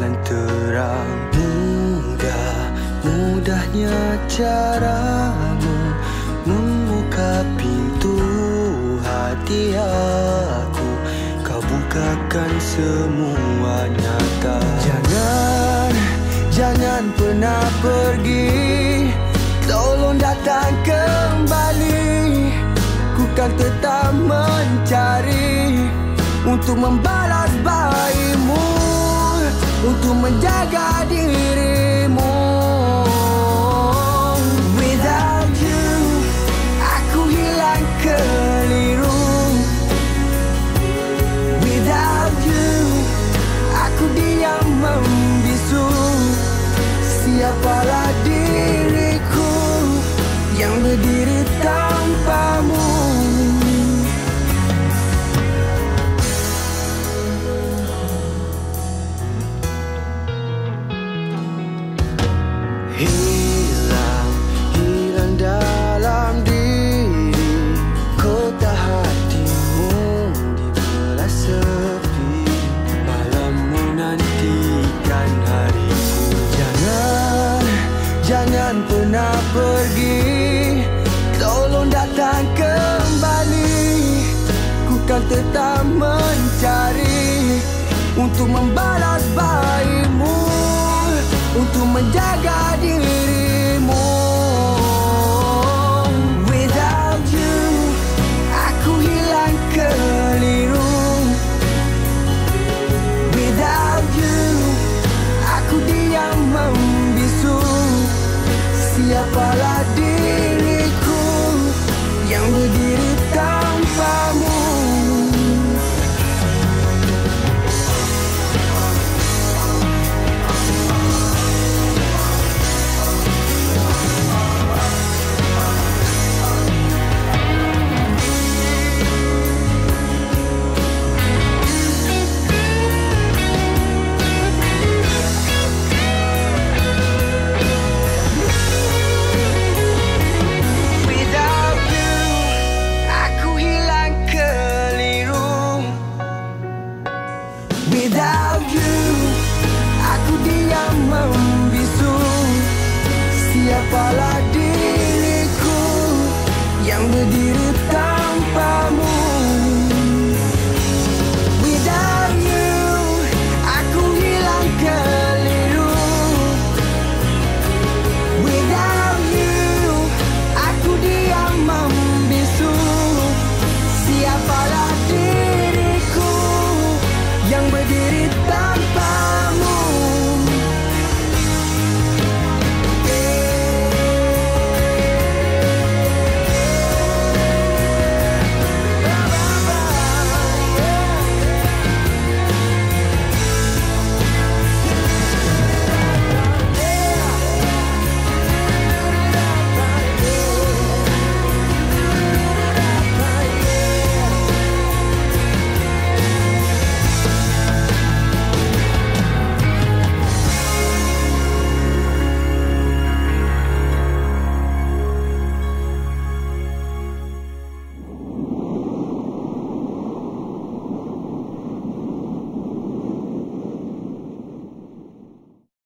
jalan terang. Mudah, mudahnya caramu Membuka pintu hati aku. Kau bukakan semua nyata. Jangan, jangan pernah pergi. Tolong datang kembali. Ku kan tetap mencari Untuk membalas menjaga Kan tetap mencari Untuk membalas baikmu Untuk menjaga dirimu